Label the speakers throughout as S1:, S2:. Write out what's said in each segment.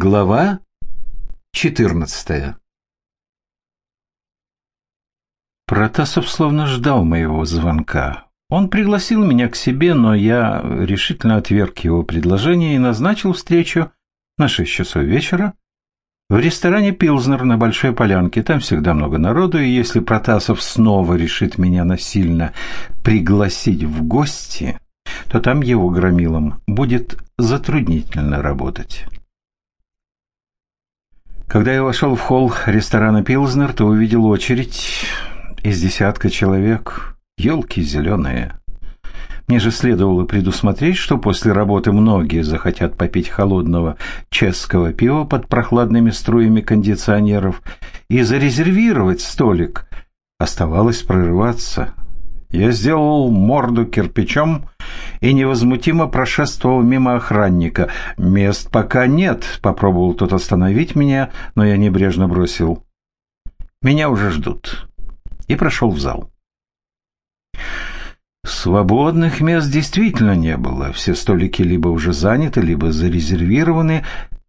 S1: Глава 14 Протасов словно ждал моего звонка. Он пригласил меня к себе, но я решительно отверг его предложение и назначил встречу на 6 часов вечера в ресторане «Пилзнер» на Большой Полянке. Там всегда много народу, и если Протасов снова решит меня насильно пригласить в гости, то там его громилом будет затруднительно работать. Когда я вошел в холл ресторана «Пилзнер», то увидел очередь из десятка человек. Елки зеленые. Мне же следовало предусмотреть, что после работы многие захотят попить холодного чешского пива под прохладными струями кондиционеров и зарезервировать столик. Оставалось прорываться. Я сделал морду кирпичом и невозмутимо прошествовал мимо охранника. «Мест пока нет», — попробовал тот остановить меня, но я небрежно бросил. «Меня уже ждут». И прошел в зал. Свободных мест действительно не было. Все столики либо уже заняты, либо зарезервированы.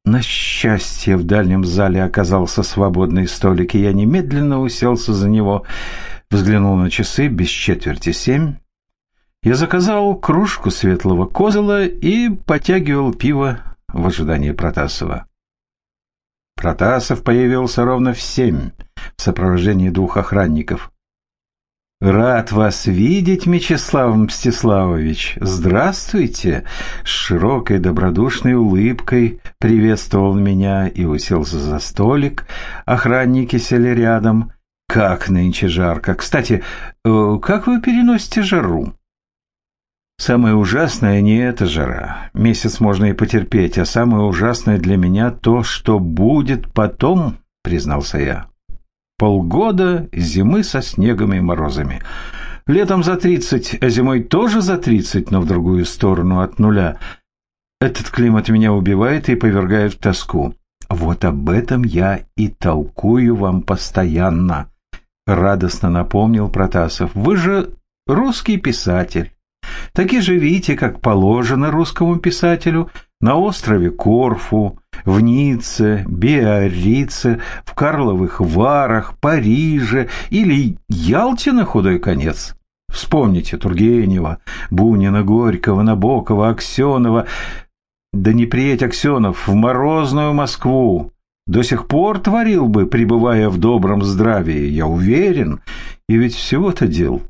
S1: На счастье, в дальнем зале оказался свободный столик, и я немедленно уселся за него — взглянул на часы без четверти семь. Я заказал кружку светлого козела и потягивал пиво в ожидании Протасова. Протасов появился ровно в семь в сопровождении двух охранников. «Рад вас видеть, Мечислав Мстиславович! Здравствуйте!» С широкой добродушной улыбкой приветствовал меня и уселся за столик. Охранники сели рядом. Как нынче жарко. Кстати, э, как вы переносите жару? Самое ужасное не эта жара. Месяц можно и потерпеть, а самое ужасное для меня то, что будет потом, признался я. Полгода зимы со снегом и морозами. Летом за тридцать, а зимой тоже за тридцать, но в другую сторону от нуля. Этот климат меня убивает и повергает в тоску. Вот об этом я и толкую вам постоянно радостно напомнил Протасов. Вы же русский писатель. Таки живите, как положено русскому писателю, на острове Корфу, в Ницце, Биаррице, в Карловых Варах, Париже или Ялте на худой конец. Вспомните Тургенева, Бунина, Горького, Набокова, Аксенова. Да не приедь, Аксенов, в морозную Москву, до сих пор творил бы, пребывая в добром здравии, я уверен. И ведь всего-то дел.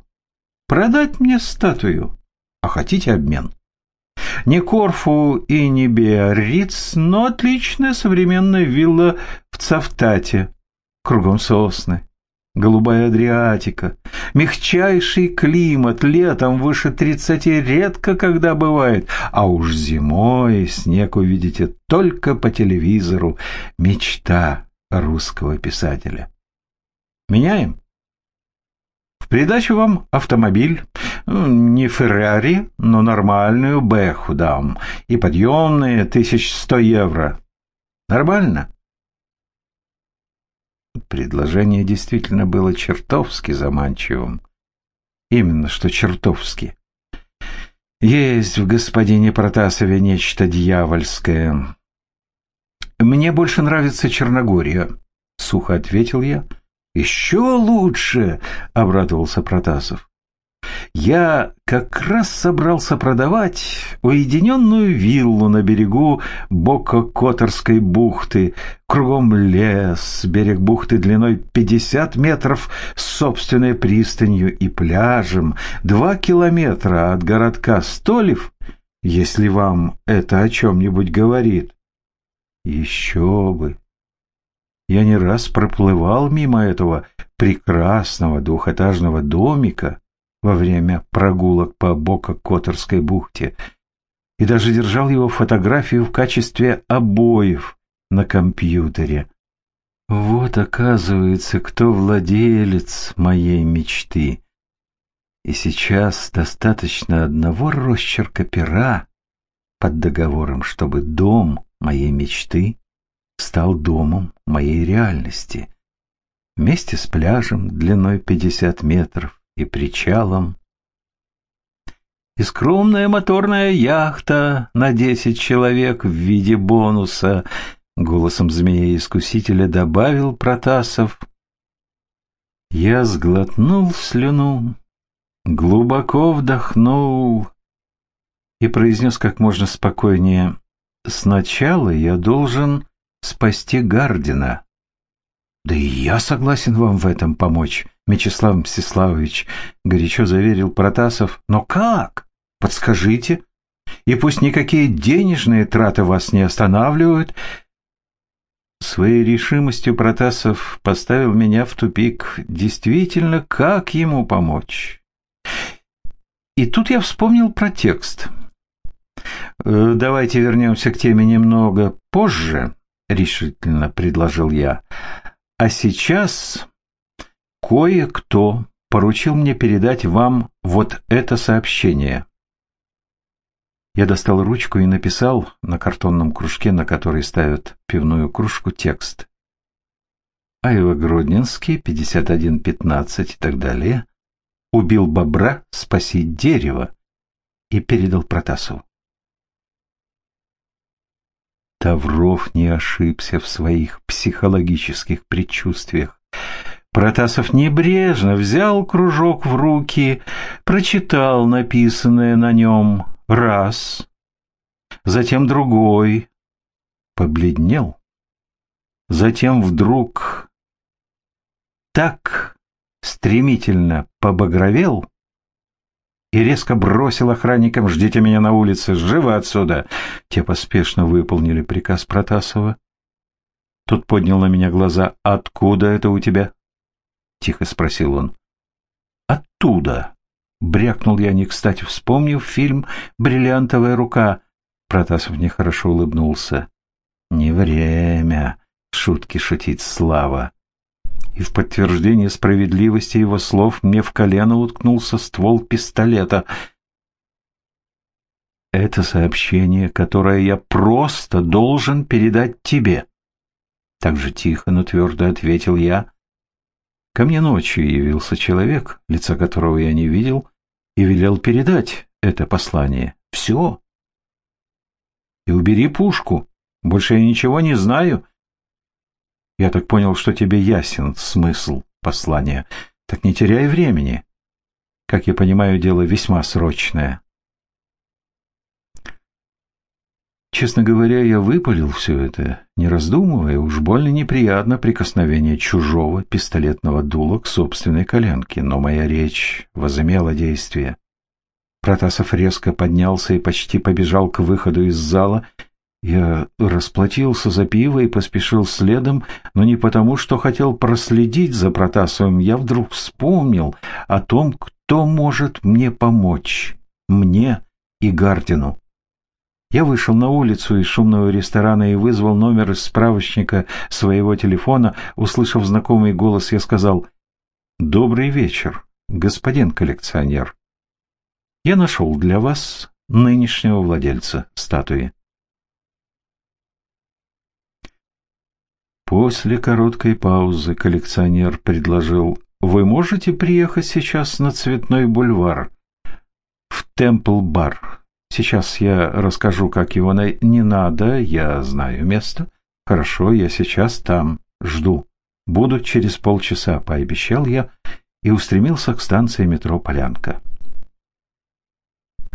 S1: Продать мне статую, а хотите обмен. Не Корфу и не Биарриц, но отличная современная вилла в Цавтате. Кругом сосны, голубая Адриатика, мягчайший климат, летом выше тридцати редко когда бывает, а уж зимой снег увидите только по телевизору. Мечта русского писателя. Меняем? В придачу вам автомобиль, не Феррари, но нормальную Бэху дам, и подъемные тысяч сто евро. Нормально? Предложение действительно было чертовски заманчивым. Именно что чертовски. Есть в господине Протасове нечто дьявольское. «Мне больше нравится Черногория», — сухо ответил я. «Еще лучше!» — обрадовался Протасов. Я как раз собрался продавать уединенную виллу на берегу Бока-Которской бухты. Кругом лес, берег бухты длиной 50 метров с собственной пристанью и пляжем, два километра от городка Столев, если вам это о чем-нибудь говорит. Еще бы! Я не раз проплывал мимо этого прекрасного двухэтажного домика, во время прогулок по Бока-Которской бухте и даже держал его фотографию в качестве обоев на компьютере. Вот, оказывается, кто владелец моей мечты. И сейчас достаточно одного росчерка пера под договором, чтобы дом моей мечты стал домом моей реальности. Вместе с пляжем длиной 50 метров, и причалом. И скромная моторная яхта на десять человек в виде бонуса, голосом змея-искусителя добавил Протасов. Я сглотнул слюну, глубоко вдохнул и произнес как можно спокойнее. «Сначала я должен спасти Гардина». «Да и я согласен вам в этом помочь, Мячеслав Мстиславович», — горячо заверил Протасов. «Но как? Подскажите. И пусть никакие денежные траты вас не останавливают». Своей решимостью Протасов поставил меня в тупик. Действительно, как ему помочь? И тут я вспомнил про текст. «Э, «Давайте вернемся к теме немного позже», — решительно предложил я. «А сейчас кое-кто поручил мне передать вам вот это сообщение». Я достал ручку и написал на картонном кружке, на который ставят пивную кружку, текст. Айва Гродненский, 5115 и так далее, убил бобра спасить дерево и передал Протасову. Тавров не ошибся в своих психологических предчувствиях. Протасов небрежно взял кружок в руки, прочитал написанное на нем раз, затем другой, побледнел, затем вдруг так стремительно побагровел, и резко бросил охранникам «Ждите меня на улице! Живо отсюда!» Те поспешно выполнили приказ Протасова. Тот поднял на меня глаза. «Откуда это у тебя?» — тихо спросил он. «Оттуда!» — брякнул я не кстати, вспомнив фильм «Бриллиантовая рука». Протасов нехорошо улыбнулся. «Не время!» — шутки шутить слава и в подтверждение справедливости его слов мне в колено уткнулся ствол пистолета. «Это сообщение, которое я просто должен передать тебе», — так же тихо, но твердо ответил я. Ко мне ночью явился человек, лица которого я не видел, и велел передать это послание. Все. И убери пушку. Больше я ничего не знаю. Я так понял, что тебе ясен смысл послания. Так не теряй времени. Как я понимаю, дело весьма срочное. Честно говоря, я выпалил все это, не раздумывая, уж больно неприятно прикосновение чужого пистолетного дула к собственной коленке, но моя речь возымела действие. Протасов резко поднялся и почти побежал к выходу из зала, я расплатился за пиво и поспешил следом, но не потому, что хотел проследить за Протасовым. Я вдруг вспомнил о том, кто может мне помочь. Мне и Гардину. Я вышел на улицу из шумного ресторана и вызвал номер из справочника своего телефона. Услышав знакомый голос, я сказал «Добрый вечер, господин коллекционер. Я нашел для вас нынешнего владельца статуи». После короткой паузы коллекционер предложил, «Вы можете приехать сейчас на Цветной бульвар, в Темпл-бар? Сейчас я расскажу, как его най... Не надо, я знаю место. Хорошо, я сейчас там, жду. Буду через полчаса», — пообещал я и устремился к станции метро «Полянка».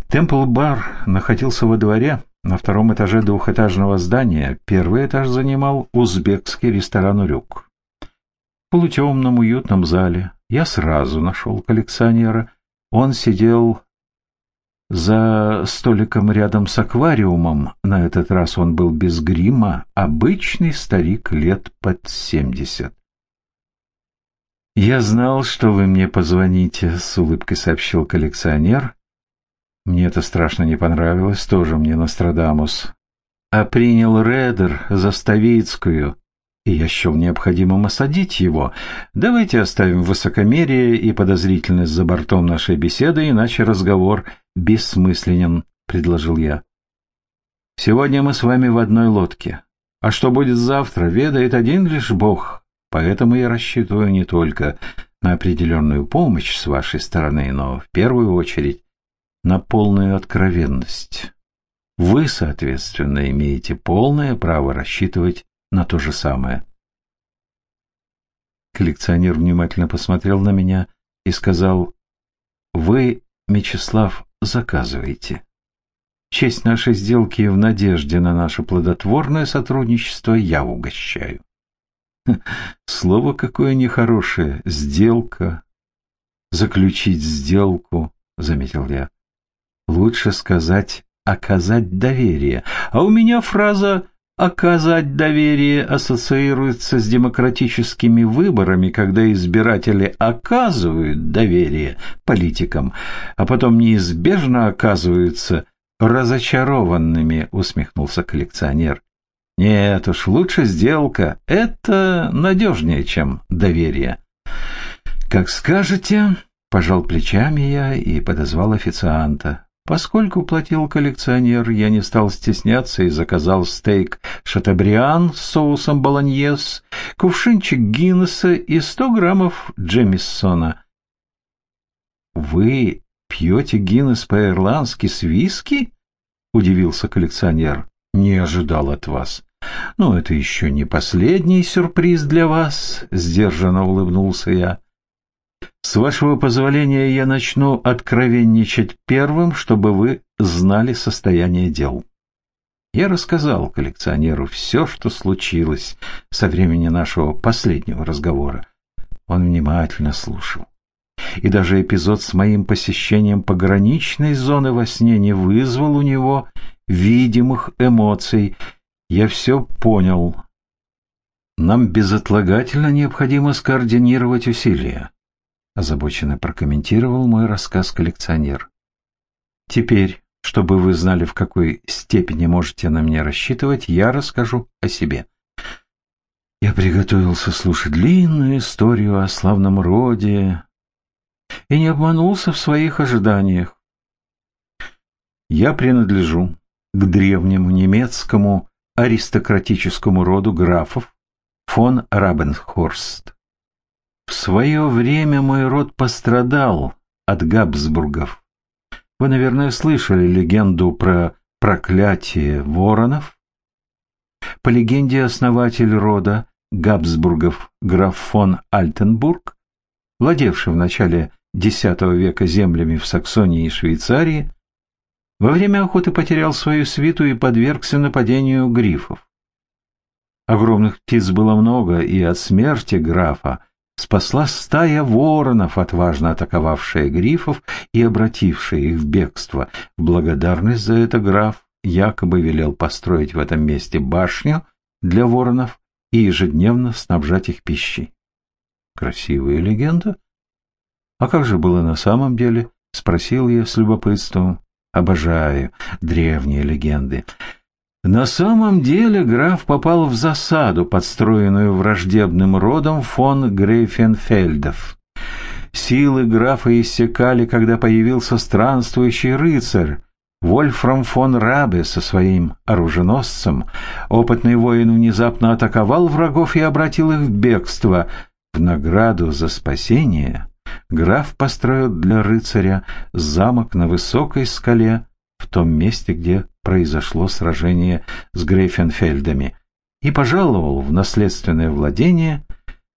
S1: Темпл-бар находился во дворе, на втором этаже двухэтажного здания первый этаж занимал узбекский ресторан «Урюк». В полутемном уютном зале я сразу нашел коллекционера. Он сидел за столиком рядом с аквариумом. На этот раз он был без грима, обычный старик лет под семьдесят. «Я знал, что вы мне позвоните», — с улыбкой сообщил коллекционер мне это страшно не понравилось, тоже мне Нострадамус. А принял Редер за Ставицкую, и я счел необходимым осадить его. Давайте оставим высокомерие и подозрительность за бортом нашей беседы, иначе разговор бессмысленен, — предложил я. Сегодня мы с вами в одной лодке. А что будет завтра, ведает один лишь Бог. Поэтому я рассчитываю не только на определенную помощь с вашей стороны, но в первую очередь на полную откровенность. Вы, соответственно, имеете полное право рассчитывать на то же самое. Коллекционер внимательно посмотрел на меня и сказал, «Вы, Мечислав, заказываете. Честь нашей сделки в надежде на наше плодотворное сотрудничество я угощаю». Слово какое нехорошее. Сделка. Заключить сделку, заметил я. Лучше сказать оказать доверие. А у меня фраза Оказать доверие ассоциируется с демократическими выборами, когда избиратели оказывают доверие политикам, а потом неизбежно оказываются разочарованными, усмехнулся коллекционер. Нет уж, лучше сделка. Это надежнее, чем доверие. Как скажете, пожал плечами я и подозвал официанта. Поскольку платил коллекционер, я не стал стесняться и заказал стейк шатабриан с соусом болоньез, кувшинчик Гиннесса и сто граммов Джемиссона. «Вы пьете Гиннес по-ирландски с виски?» — удивился коллекционер. «Не ожидал от вас». «Ну, это еще не последний сюрприз для вас», — сдержанно улыбнулся я. С вашего позволения я начну откровенничать первым, чтобы вы знали состояние дел. Я рассказал коллекционеру все, что случилось со времени нашего последнего разговора. Он внимательно слушал. И даже эпизод с моим посещением пограничной зоны во сне не вызвал у него видимых эмоций. Я все понял. Нам безотлагательно необходимо скоординировать усилия озабоченно прокомментировал мой рассказ коллекционер. Теперь, чтобы вы знали, в какой степени можете на меня рассчитывать, я расскажу о себе. Я приготовился слушать длинную историю о славном роде и не обманулся в своих ожиданиях. Я принадлежу к древнему немецкому аристократическому роду графов фон Рабенхорст. В свое время мой род пострадал от Габсбургов. Вы, наверное, слышали легенду про проклятие воронов? По легенде, основатель рода Габсбургов граф фон Альтенбург, владевший в начале X века землями в Саксонии и Швейцарии, во время охоты потерял свою свиту и подвергся нападению грифов. Огромных птиц было много, и от смерти графа спасла стая воронов, отважно атаковавшая грифов и обратившая их в бегство. В благодарность за это граф якобы велел построить в этом месте башню для воронов и ежедневно снабжать их пищей. Красивая легенда? А как же было на самом деле? Спросил я с любопытством. Обожаю древние легенды. На самом деле граф попал в засаду, подстроенную враждебным родом фон Грейфенфельдов. Силы графа иссякали, когда появился странствующий рыцарь, Вольфрам фон Рабе со своим оруженосцем. Опытный воин внезапно атаковал врагов и обратил их в бегство. В награду за спасение граф построил для рыцаря замок на высокой скале в том месте, где произошло сражение с Грейфенфельдами и пожаловал в наследственное владение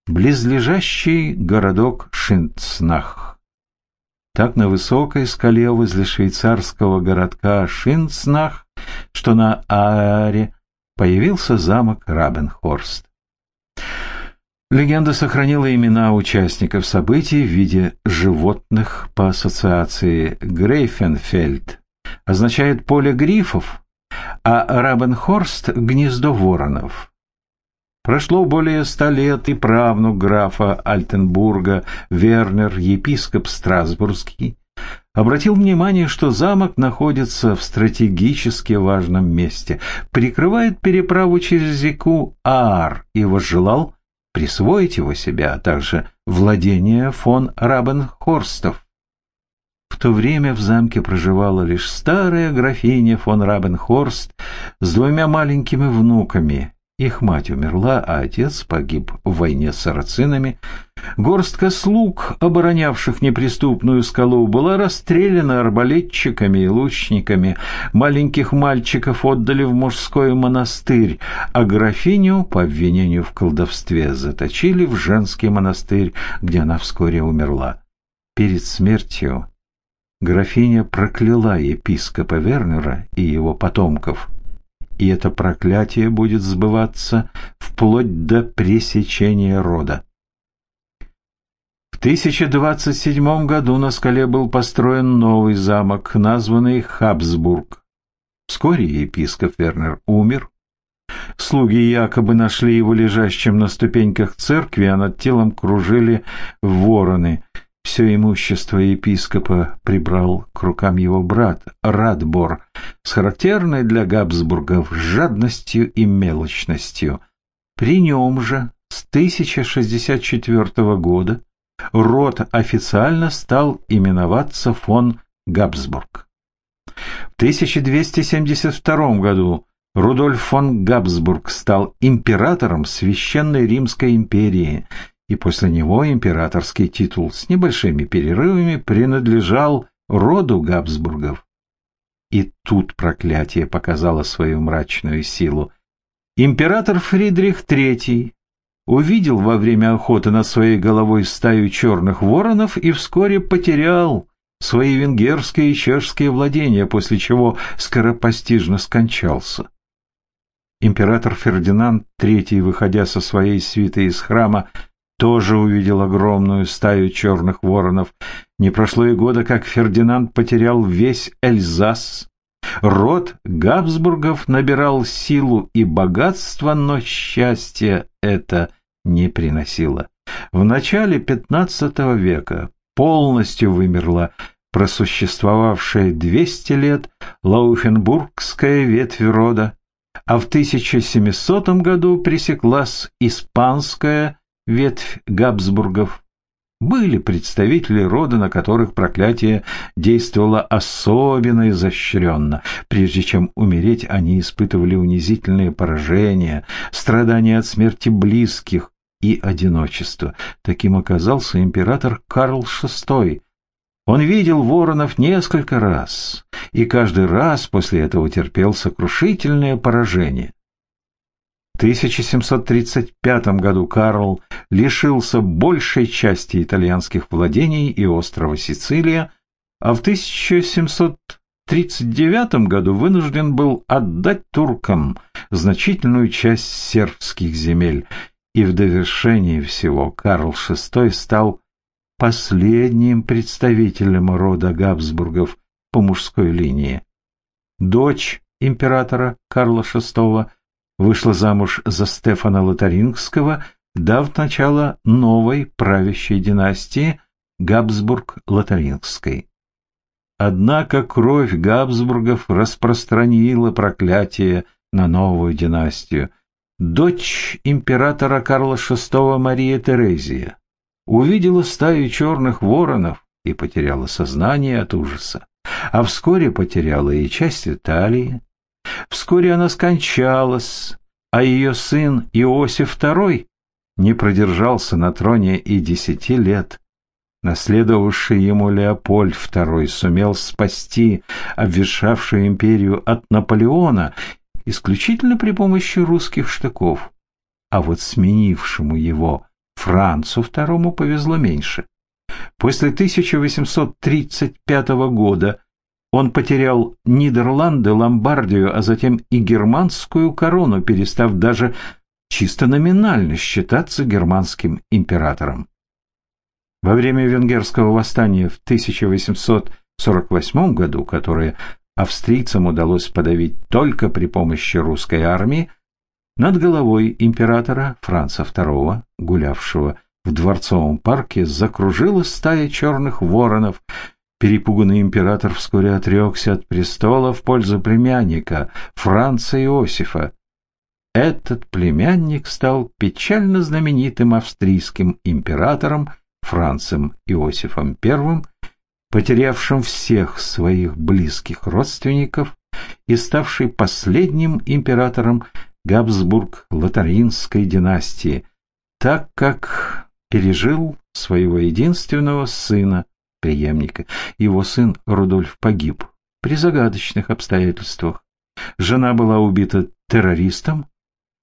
S1: близлежащий городок Шинцнах. Так на высокой скале возле швейцарского городка Шинцнах, что на Ааре, появился замок Рабенхорст. Легенда сохранила имена участников событий в виде животных по ассоциации Грейфенфельд означает поле грифов, а Рабенхорст — гнездо воронов. Прошло более ста лет, и правнук графа Альтенбурга, Вернер, епископ Страсбургский, обратил внимание, что замок находится в стратегически важном месте, прикрывает переправу через реку Аар и возжелал присвоить его себе, а также владение фон Рабенхорстов. В то время в замке проживала лишь старая графиня фон Рабенхорст с двумя маленькими внуками Их мать умерла, а отец погиб в войне с сарацинами. Горстка слуг, оборонявших неприступную скалу, была расстреляна арбалетчиками и лучниками. Маленьких мальчиков отдали в мужской монастырь, а графиню, по обвинению в колдовстве, заточили в женский монастырь, где она вскоре умерла. Перед смертью графиня прокляла епископа Вернера и его потомков – и это проклятие будет сбываться вплоть до пресечения рода. В 1027 году на скале был построен новый замок, названный Хабсбург. Вскоре епископ Вернер умер. Слуги якобы нашли его лежащим на ступеньках церкви, а над телом кружили вороны – все имущество епископа прибрал к рукам его брат Радбор с характерной для Габсбургов жадностью и мелочностью. При нем же с 1064 года род официально стал именоваться фон Габсбург. В 1272 году Рудольф фон Габсбург стал императором Священной Римской империи и после него императорский титул с небольшими перерывами принадлежал роду Габсбургов. И тут проклятие показало свою мрачную силу. Император Фридрих III увидел во время охоты над своей головой стаю черных воронов и вскоре потерял свои венгерские и чешские владения, после чего скоропостижно скончался. Император Фердинанд III, выходя со своей свитой из храма, тоже увидел огромную стаю черных воронов. Не прошло и года, как Фердинанд потерял весь Эльзас. Род Габсбургов набирал силу и богатство, но счастье это не приносило. В начале XV века полностью вымерла просуществовавшая 200 лет Лауфенбургская ветвь рода, а в 1700 году пресеклась испанская ветвь Габсбургов. Были представители рода, на которых проклятие действовало особенно изощренно. Прежде чем умереть, они испытывали унизительные поражения, страдания от смерти близких и одиночество. Таким оказался император Карл VI. Он видел воронов несколько раз, и каждый раз после этого терпел сокрушительное поражение. 1735 году Карл лишился большей части итальянских владений и острова Сицилия, а в 1739 году вынужден был отдать туркам значительную часть сербских земель, и в довершении всего Карл VI стал последним представителем рода Габсбургов по мужской линии. Дочь императора Карла VI вышла замуж за Стефана Лотарингского, дав начало новой правящей династии Габсбург-Лотарингской. Однако кровь Габсбургов распространила проклятие на новую династию. Дочь императора Карла VI Мария Терезия увидела стаю черных воронов и потеряла сознание от ужаса, а вскоре потеряла и часть Италии, Вскоре она скончалась, а ее сын Иосиф II не продержался на троне и десяти лет. Наследовавший ему Леопольд II сумел спасти обветшавшую империю от Наполеона исключительно при помощи русских штыков, а вот сменившему его Францу II повезло меньше. После 1835 года он потерял Нидерланды, Ломбардию, а затем и германскую корону, перестав даже чисто номинально считаться германским императором. Во время венгерского восстания в 1848 году, которое австрийцам удалось подавить только при помощи русской армии, над головой императора Франца II, гулявшего в дворцовом парке, закружилась стая черных воронов – Перепуганный император вскоре отрекся от престола в пользу племянника Франца Иосифа. Этот племянник стал печально знаменитым австрийским императором Францем Иосифом I, потерявшим всех своих близких родственников и ставший последним императором Габсбург-Лотаринской династии, так как пережил своего единственного сына, преемника. Его сын Рудольф погиб при загадочных обстоятельствах. Жена была убита террористом.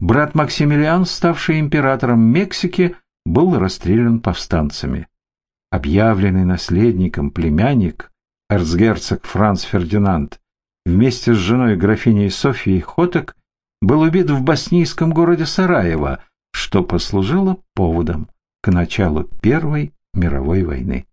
S1: Брат Максимилиан, ставший императором Мексики, был расстрелян повстанцами. Объявленный наследником племянник, эрцгерцог Франц Фердинанд, вместе с женой графиней Софией Хотек, был убит в боснийском городе Сараево, что послужило поводом к началу Первой мировой войны.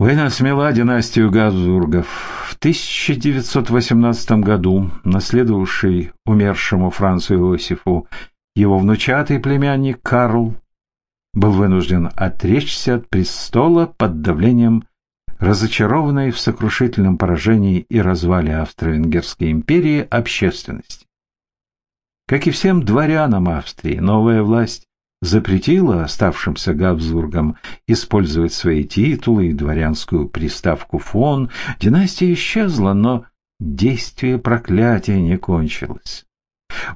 S1: Война смела династию Габсбургов. В 1918 году, наследовавший умершему Францу Иосифу, его внучатый племянник Карл был вынужден отречься от престола под давлением разочарованной в сокрушительном поражении и развале Австро-Венгерской империи общественности. Как и всем дворянам Австрии, новая власть запретила оставшимся Габсбургам использовать свои титулы и дворянскую приставку «фон», династия исчезла, но действие проклятия не кончилось.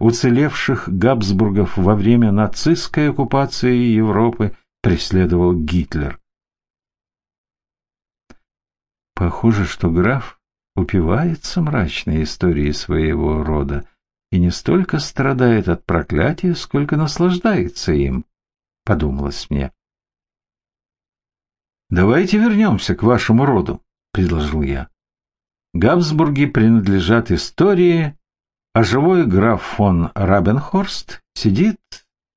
S1: Уцелевших Габсбургов во время нацистской оккупации Европы преследовал Гитлер. Похоже, что граф упивается мрачной историей своего рода, и не столько страдает от проклятия, сколько наслаждается им, — подумалось мне. «Давайте вернемся к вашему роду», — предложил я. Габсбурги принадлежат истории, а живой граф фон Рабенхорст сидит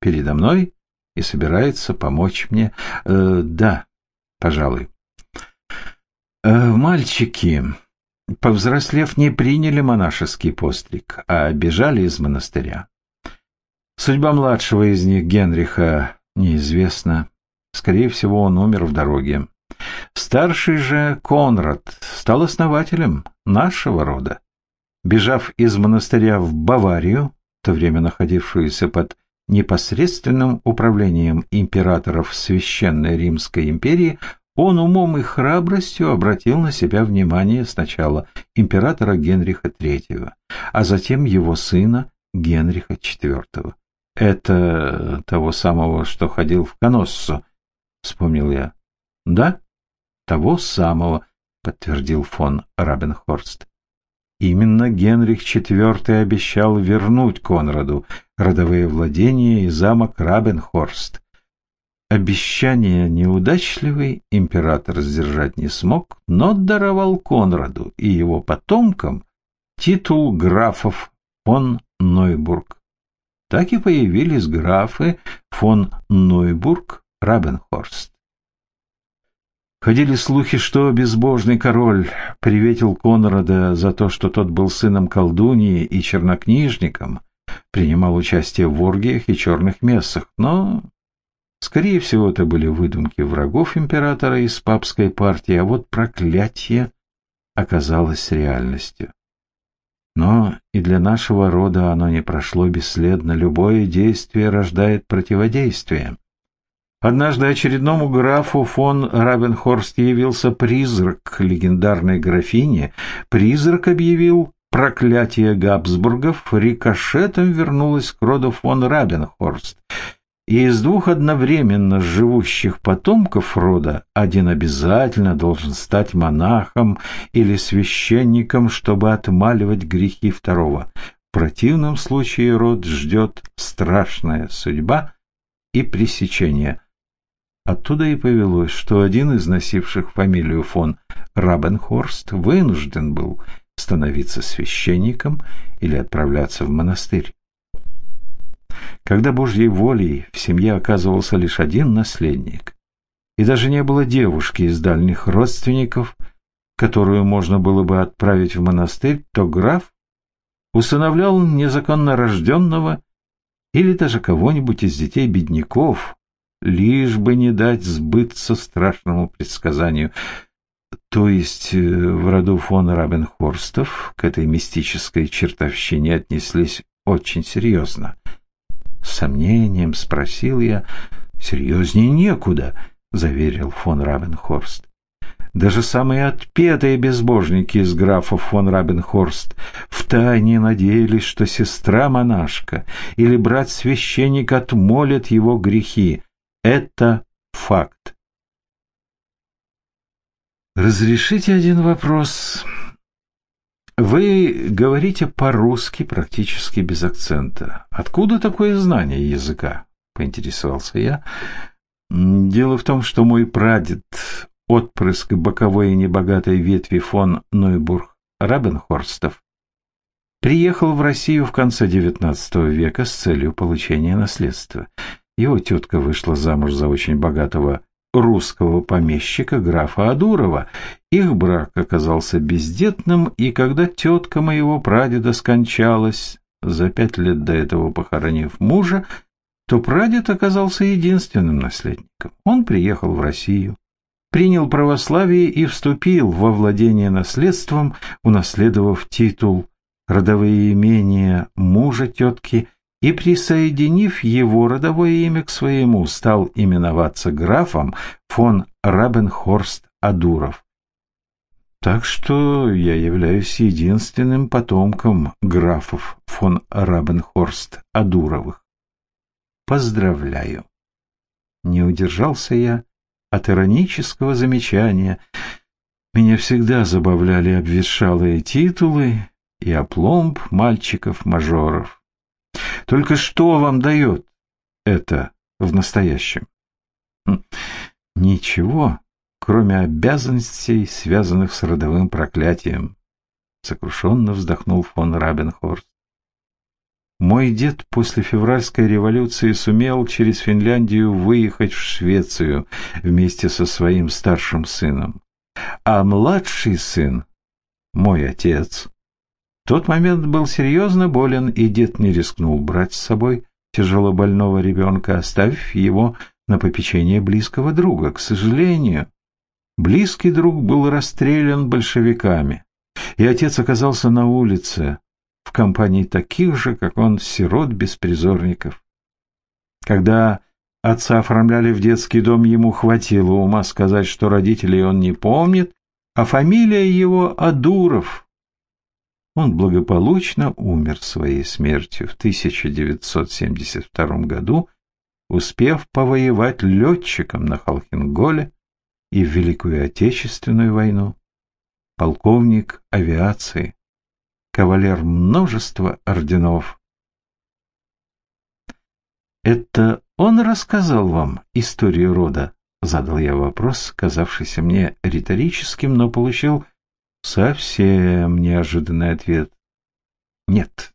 S1: передо мной и собирается помочь мне. Э, да, пожалуй. Э, мальчики, повзрослев, не приняли монашеский постриг, а бежали из монастыря. Судьба младшего из них, Генриха, неизвестна. Скорее всего, он умер в дороге. Старший же, Конрад, стал основателем нашего рода. Бежав из монастыря в Баварию, в то время находившуюся под непосредственным управлением императоров Священной Римской империи, он умом и храбростью обратил на себя внимание сначала императора Генриха III, а затем его сына Генриха IV. «Это того самого, что ходил в Коноссо», — вспомнил я. «Да, того самого», — подтвердил фон Рабенхорст. Именно Генрих IV обещал вернуть Конраду родовые владения и замок Рабенхорст, Обещание неудачливый император сдержать не смог, но даровал Конраду и его потомкам титул графов фон Нойбург. Так и появились графы фон Нойбург Рабенхорст. Ходили слухи, что безбожный король приветил Конрада за то, что тот был сыном колдуньи и чернокнижником, принимал участие в оргиях и черных мессах, но Скорее всего, это были выдумки врагов императора из папской партии, а вот проклятие оказалось реальностью. Но и для нашего рода оно не прошло бесследно. Любое действие рождает противодействие. Однажды очередному графу фон Рабенхорст явился призрак легендарной графини. Призрак объявил проклятие Габсбургов, рикошетом вернулось к роду фон Рабенхорст и из двух одновременно живущих потомков рода один обязательно должен стать монахом или священником, чтобы отмаливать грехи второго. В противном случае род ждет страшная судьба и пресечение. Оттуда и повелось, что один из носивших фамилию фон Рабенхорст вынужден был становиться священником или отправляться в монастырь. Когда Божьей волей в семье оказывался лишь один наследник, и даже не было девушки из дальних родственников, которую можно было бы отправить в монастырь, то граф усыновлял незаконно рожденного или даже кого-нибудь из детей бедняков, лишь бы не дать сбыться страшному предсказанию. То есть э, в роду фон Рабенхорстов к этой мистической чертовщине отнеслись очень серьезно. С сомнением спросил я. «Серьезнее некуда», — заверил фон Равенхорст. Даже самые отпетые безбожники из графов фон Рабенхорст втайне надеялись, что сестра-монашка или брат-священник отмолят его грехи. Это факт. Разрешите один вопрос. Вы говорите по-русски практически без акцента. Откуда такое знание языка? Поинтересовался я. Дело в том, что мой прадед, отпрыск боковой небогатой ветви фон Нойбург Рабенхорстов, приехал в Россию в конце XIX века с целью получения наследства. Его тетка вышла замуж за очень богатого русского помещика графа Адурова. Их брак оказался бездетным, и когда тетка моего прадеда скончалась, за пять лет до этого похоронив мужа, то прадед оказался единственным наследником. Он приехал в Россию, принял православие и вступил во владение наследством, унаследовав титул, родовые имения мужа тетки и, присоединив его родовое имя к своему, стал именоваться графом фон Рабенхорст-Адуров. Так что я являюсь единственным потомком графов фон Рабенхорст-Адуровых. Поздравляю. Не удержался я от иронического замечания. Меня всегда забавляли обветшалые титулы и опломб мальчиков-мажоров. Только что вам дает это в настоящем? Хм, ничего, кроме обязанностей, связанных с родовым проклятием. Сокрушенно вздохнул фон Рабенхорст. Мой дед после февральской революции сумел через Финляндию выехать в Швецию вместе со своим старшим сыном. А младший сын, мой отец, тот момент был серьезно болен, и дед не рискнул брать с собой тяжело больного ребенка, оставив его на попечение близкого друга. К сожалению, близкий друг был расстрелян большевиками, и отец оказался на улице в компании таких же, как он, сирот-беспризорников. Когда отца оформляли в детский дом, ему хватило ума сказать, что родителей он не помнит, а фамилия его Адуров — он благополучно умер своей смертью в 1972 году, успев повоевать летчиком на Халхинголе и в Великую Отечественную войну. Полковник авиации, кавалер множества орденов. «Это он рассказал вам историю рода?» — задал я вопрос, казавшийся мне риторическим, но получил Совсем неожиданный ответ. Нет,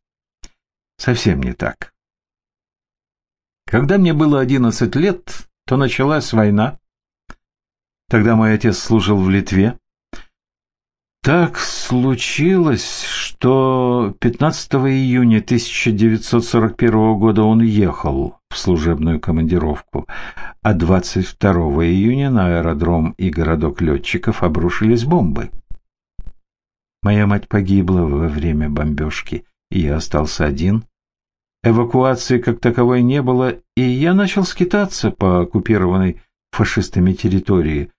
S1: совсем не так. Когда мне было одиннадцать лет, то началась война. Тогда мой отец служил в Литве. Так случилось, что 15 июня 1941 года он ехал в служебную командировку, а 22 июня на аэродром и городок летчиков обрушились бомбы. Моя мать погибла во время бомбежки, и я остался один. Эвакуации как таковой не было, и я начал скитаться по оккупированной фашистами территории.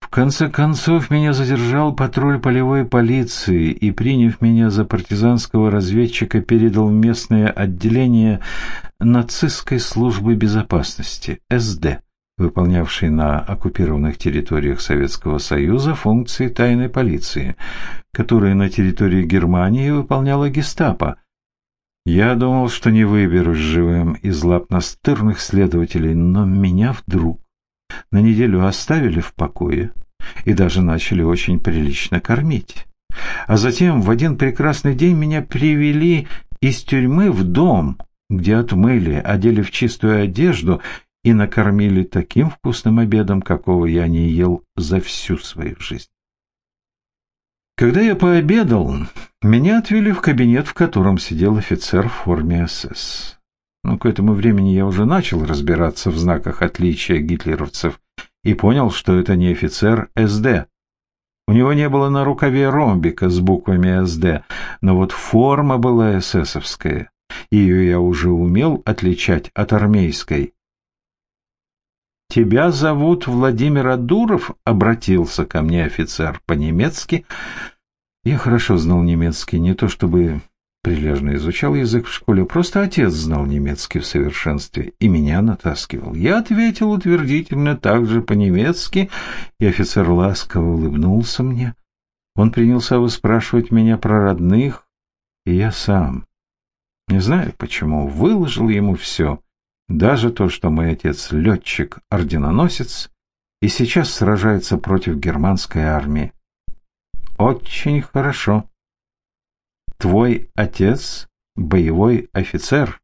S1: В конце концов меня задержал патруль полевой полиции и, приняв меня за партизанского разведчика, передал в местное отделение нацистской службы безопасности, СД выполнявший на оккупированных территориях Советского Союза функции тайной полиции, которые на территории Германии выполняла гестапо. Я думал, что не выберусь живым из лап настырных следователей, но меня вдруг на неделю оставили в покое и даже начали очень прилично кормить. А затем в один прекрасный день меня привели из тюрьмы в дом, где отмыли, одели в чистую одежду и накормили таким вкусным обедом, какого я не ел за всю свою жизнь. Когда я пообедал, меня отвели в кабинет, в котором сидел офицер в форме СС. Но к этому времени я уже начал разбираться в знаках отличия гитлеровцев и понял, что это не офицер СД. У него не было на рукаве ромбика с буквами СД, но вот форма была эсэсовская. Ее я уже умел отличать от армейской. «Тебя зовут Владимир Адуров?» — обратился ко мне офицер по-немецки. Я хорошо знал немецкий, не то чтобы прилежно изучал язык в школе, просто отец знал немецкий в совершенстве и меня натаскивал. Я ответил утвердительно, также по-немецки, и офицер ласково улыбнулся мне. Он принялся выспрашивать меня про родных, и я сам, не знаю почему, выложил ему все — даже то, что мой отец летчик-орденоносец и сейчас сражается против германской армии. Очень хорошо. Твой отец — боевой офицер.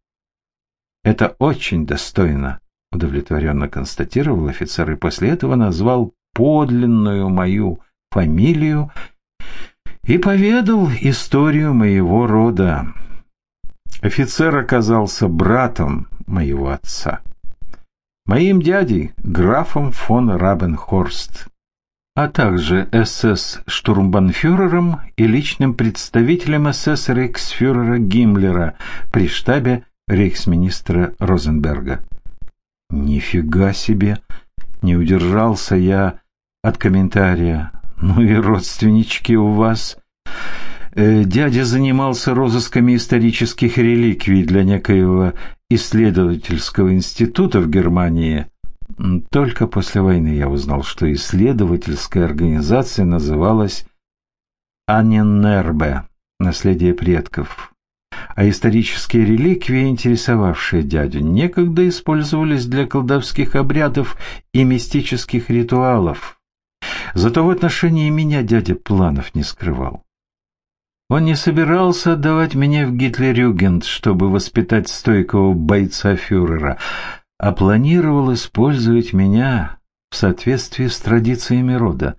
S1: Это очень достойно, удовлетворенно констатировал офицер и после этого назвал подлинную мою фамилию и поведал историю моего рода. Офицер оказался братом моего отца. Моим дядей, графом фон Рабенхорст, а также СС-штурмбанфюрером и личным представителем СС рейхсфюрера Гиммлера при штабе рейхсминистра Розенберга. Нифига себе! Не удержался я от комментария. Ну и родственнички у вас. Э, дядя занимался розысками исторических реликвий для некоего исследовательского института в Германии. Только после войны я узнал, что исследовательская организация называлась Аненербе «Наследие предков». А исторические реликвии, интересовавшие дядю, некогда использовались для колдовских обрядов и мистических ритуалов. Зато в отношении меня дядя планов не скрывал. Он не собирался отдавать меня в Гитлерюгент, чтобы воспитать стойкого бойца фюрера, а планировал использовать меня в соответствии с традициями рода.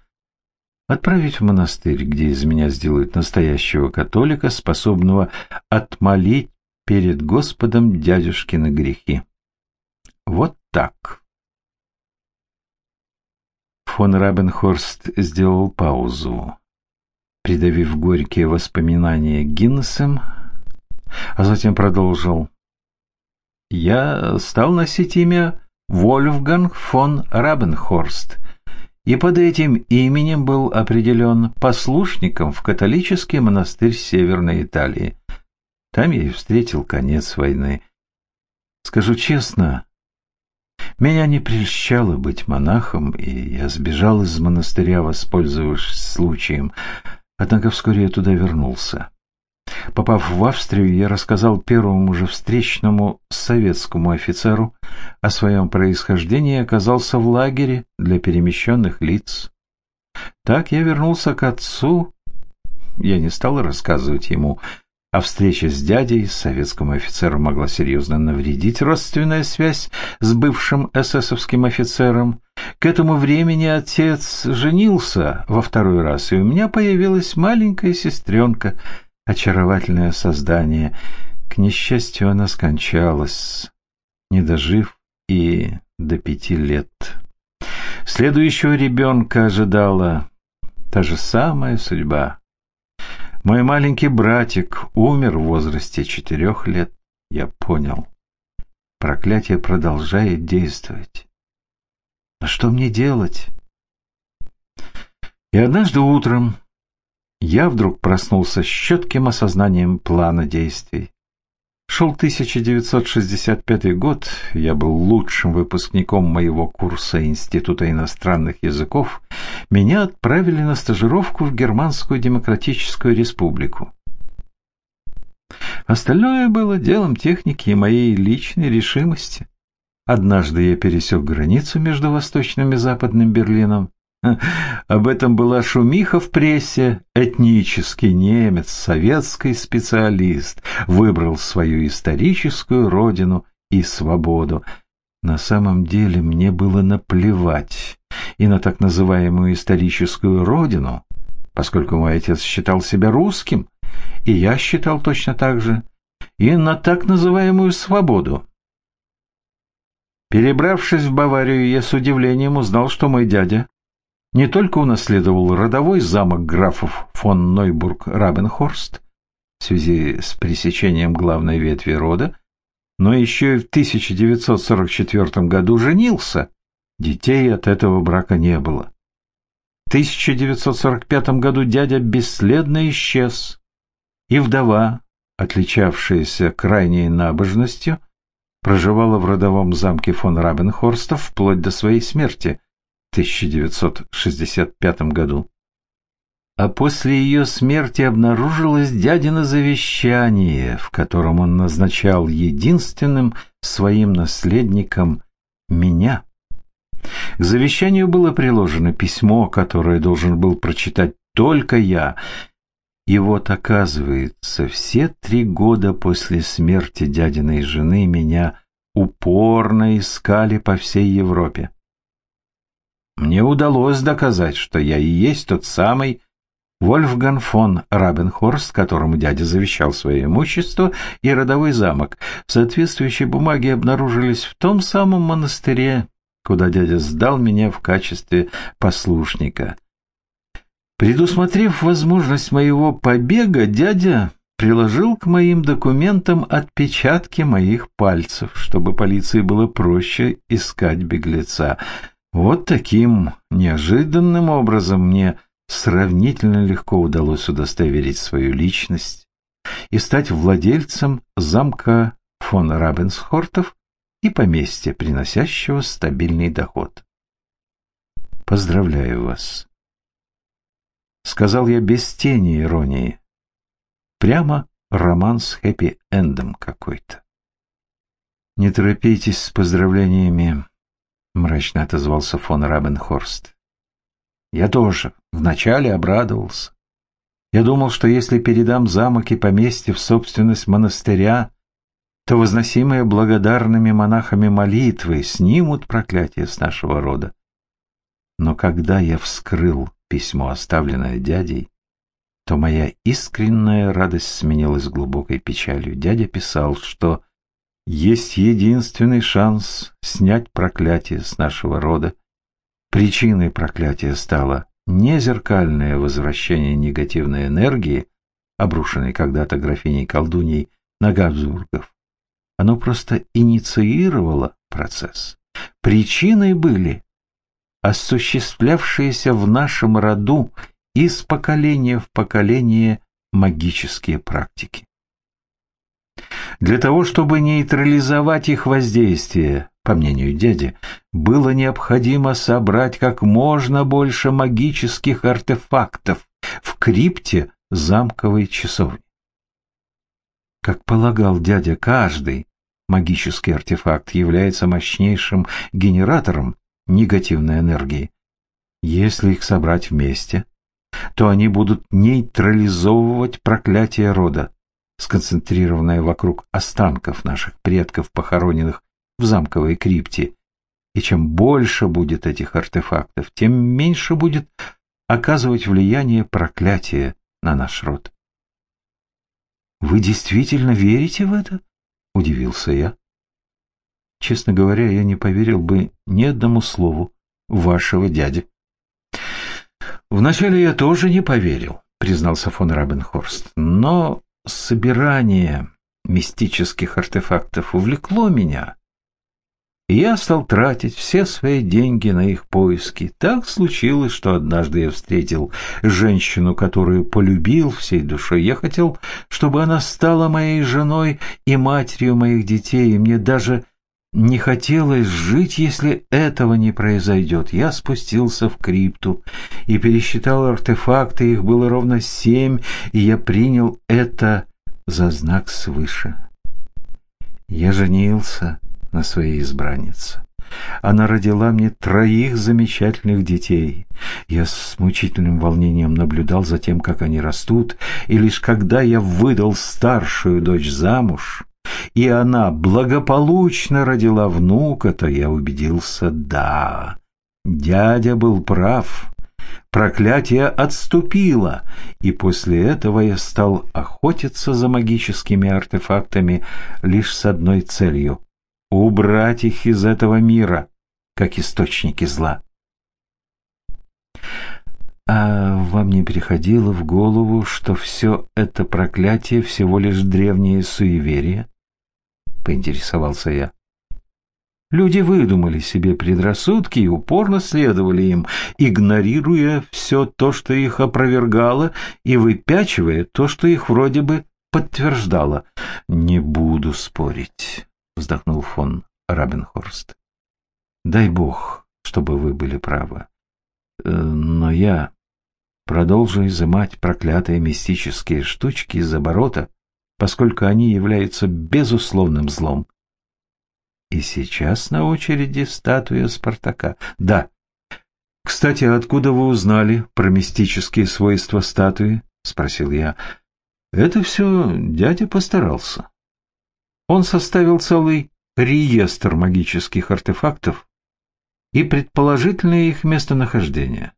S1: Отправить в монастырь, где из меня сделают настоящего католика, способного отмолить перед Господом дядюшкины грехи. Вот так. Фон Рабенхорст сделал паузу придавив горькие воспоминания Гиннесом, а затем продолжил. «Я стал носить имя Вольфганг фон Рабенхорст, и под этим именем был определен послушником в католический монастырь Северной Италии. Там я и встретил конец войны. Скажу честно, меня не прельщало быть монахом, и я сбежал из монастыря, воспользовавшись случаем. Однако вскоре я туда вернулся. Попав в Австрию, я рассказал первому же встречному советскому офицеру о своем происхождении и оказался в лагере для перемещенных лиц. Так я вернулся к отцу. Я не стал рассказывать ему а встреча с дядей, советскому офицеру, могла серьезно навредить родственная связь с бывшим эсэсовским офицером. К этому времени отец женился во второй раз, и у меня появилась маленькая сестренка, очаровательное создание. К несчастью, она скончалась, не дожив и до пяти лет. Следующего ребенка ожидала та же самая судьба. Мой маленький братик умер в возрасте четырех лет. Я понял. Проклятие продолжает действовать. Но что мне делать? И однажды утром я вдруг проснулся с четким осознанием плана действий. Шел 1965 год, я был лучшим выпускником моего курса Института иностранных языков. Меня отправили на стажировку в Германскую Демократическую Республику. Остальное было делом техники и моей личной решимости. Однажды я пересек границу между Восточным и Западным Берлином об этом была шумиха в прессе. Этнический немец, советский специалист, выбрал свою историческую родину и свободу. На самом деле мне было наплевать и на так называемую историческую родину, поскольку мой отец считал себя русским, и я считал точно так же, и на так называемую свободу. Перебравшись в Баварию, я с удивлением узнал, что мой дядя не только унаследовал родовой замок графов фон Нойбург-Рабенхорст в связи с пресечением главной ветви рода, но еще и в 1944 году женился Детей от этого брака не было. В 1945 году дядя бесследно исчез, и вдова, отличавшаяся крайней набожностью, проживала в родовом замке фон Рабенхорста вплоть до своей смерти в 1965 году. А после ее смерти обнаружилось дядино завещание, в котором он назначал единственным своим наследником меня. К завещанию было приложено письмо, которое должен был прочитать только я. И вот, оказывается, все три года после смерти дядиной жены меня упорно искали по всей Европе. Мне удалось доказать, что я и есть тот самый Вольфган фон Рабенхорст, которому дядя завещал свое имущество и родовой замок. Соответствующие бумаги обнаружились в том самом монастыре, куда дядя сдал меня в качестве послушника. Предусмотрев возможность моего побега, дядя приложил к моим документам отпечатки моих пальцев, чтобы полиции было проще искать беглеца. Вот таким неожиданным образом мне сравнительно легко удалось удостоверить свою личность и стать владельцем замка фон Рабенсхортов и поместья, приносящего стабильный доход. Поздравляю вас. Сказал я без тени иронии. Прямо роман с хэппи-эндом какой-то. Не торопитесь с поздравлениями, мрачно отозвался фон Рабенхорст. Я тоже вначале обрадовался. Я думал, что если передам замок и поместье в собственность монастыря, то возносимые благодарными монахами молитвы снимут проклятие с нашего рода. Но когда я вскрыл письмо, оставленное дядей, то моя искренняя радость сменилась глубокой печалью. Дядя писал, что есть единственный шанс снять проклятие с нашего рода. Причиной проклятия стало не зеркальное возвращение негативной энергии, обрушенной когда-то графиней-колдуней на Габсбургов, оно просто инициировало процесс. Причиной были осуществлявшиеся в нашем роду из поколения в поколение магические практики. Для того, чтобы нейтрализовать их воздействие, по мнению дяди, было необходимо собрать как можно больше магических артефактов в крипте замковой часовни. Как полагал дядя, каждый магический артефакт является мощнейшим генератором негативной энергии. Если их собрать вместе, то они будут нейтрализовывать проклятие рода, сконцентрированное вокруг останков наших предков, похороненных в замковой крипте. И чем больше будет этих артефактов, тем меньше будет оказывать влияние проклятия на наш род. «Вы действительно верите в это?» — удивился я. Честно говоря, я не поверил бы ни одному слову вашего дяди. Вначале я тоже не поверил, признался фон Рабенхорст, но собирание мистических артефактов увлекло меня, и я стал тратить все свои деньги на их поиски. Так случилось, что однажды я встретил женщину, которую полюбил всей душой. Я хотел, чтобы она стала моей женой и матерью моих детей, и мне даже не хотелось жить, если этого не произойдет. Я спустился в крипту и пересчитал артефакты, их было ровно семь, и я принял это за знак свыше. Я женился на своей избраннице. Она родила мне троих замечательных детей. Я с мучительным волнением наблюдал за тем, как они растут, и лишь когда я выдал старшую дочь замуж, и она благополучно родила внука, то я убедился, да, дядя был прав. Проклятие отступило, и после этого я стал охотиться за магическими артефактами лишь с одной целью убрать их из этого мира, как источники зла. А вам не приходило в голову, что все это проклятие всего лишь древнее суеверие? Поинтересовался я. Люди выдумали себе предрассудки и упорно следовали им, игнорируя все то, что их опровергало, и выпячивая то, что их вроде бы подтверждало. «Не буду спорить», — вздохнул фон Рабенхорст. «Дай бог, чтобы вы были правы. Э, но я продолжу изымать проклятые мистические штучки из оборота, поскольку они являются безусловным злом. И сейчас на очереди статуя Спартака. Да. Кстати, откуда вы узнали про мистические свойства статуи? Спросил я. Это все дядя постарался. Он составил целый реестр магических артефактов и предположительное их местонахождение.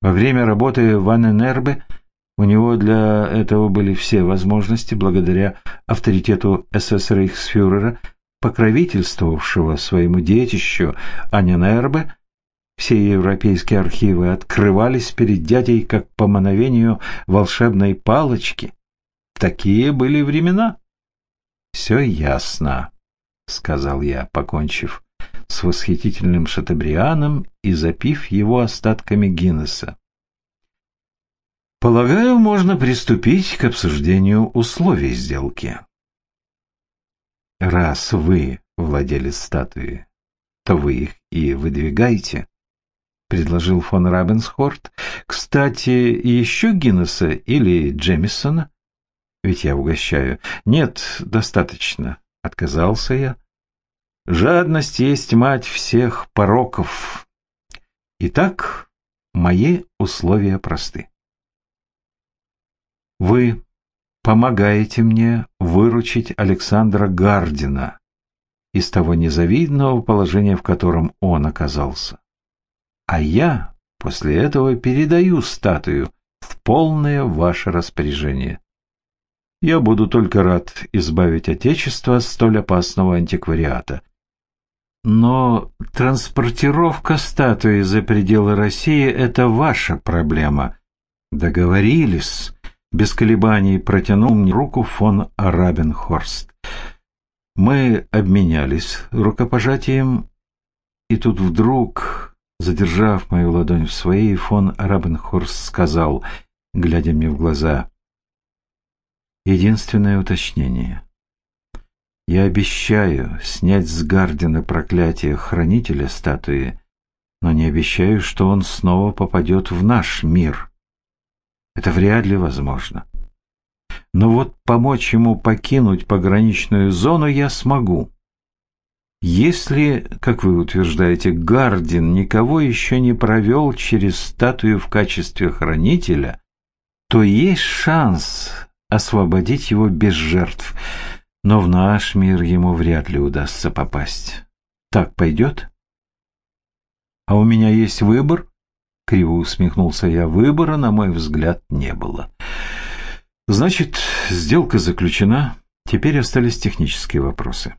S1: Во время работы в Анненербе у него для этого были все возможности благодаря авторитету СС-рейхсфюрера покровительствовавшего своему детищу Анинербе, все европейские архивы открывались перед дядей как по мановению волшебной палочки. Такие были времена. «Все ясно», — сказал я, покончив с восхитительным шатабрианом и запив его остатками Гиннесса. «Полагаю, можно приступить к обсуждению условий сделки». Раз вы владелец статуи, то вы их и выдвигаете, — предложил фон Рабенсхорт. Кстати, еще Гиннесса или Джемисона? Ведь я угощаю. Нет, достаточно, — отказался я. Жадность есть мать всех пороков. Итак, мои условия просты. Вы помогаете мне выручить Александра Гардина из того незавидного положения, в котором он оказался. А я после этого передаю статую в полное ваше распоряжение. Я буду только рад избавить Отечество от столь опасного антиквариата. Но транспортировка статуи за пределы России — это ваша проблема. Договорились. Без колебаний протянул мне руку фон Арабенхорст. Мы обменялись рукопожатием, и тут вдруг, задержав мою ладонь в своей, фон Арабенхорст сказал, глядя мне в глаза, «Единственное уточнение. Я обещаю снять с Гардина проклятие хранителя статуи, но не обещаю, что он снова попадет в наш мир». Это вряд ли возможно. Но вот помочь ему покинуть пограничную зону я смогу. Если, как вы утверждаете, Гардин никого еще не провел через статую в качестве хранителя, то есть шанс освободить его без жертв, но в наш мир ему вряд ли удастся попасть. Так пойдет? А у меня есть выбор? Криво усмехнулся я. Выбора, на мой взгляд, не было. Значит, сделка заключена. Теперь остались технические вопросы.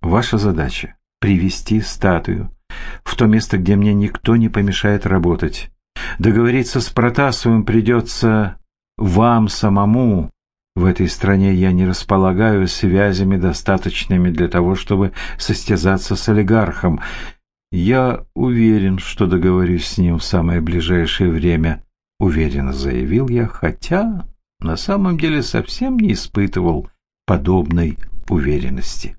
S1: Ваша задача — привести статую в то место, где мне никто не помешает работать. Договориться с Протасовым придется вам самому. В этой стране я не располагаю связями, достаточными для того, чтобы состязаться с олигархом. «Я уверен, что договорюсь с ним в самое ближайшее время», — уверенно заявил я, хотя на самом деле совсем не испытывал подобной уверенности.